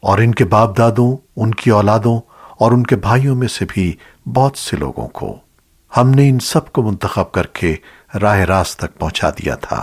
اور ان کے باپ دادوں ان کی اولادوں اور ان کے بھائیوں میں سے بھی بہت سے لوگوں کو ہم نے ان سب کو منتخب کر کے راہ راست تک پہنچا دیا تھا۔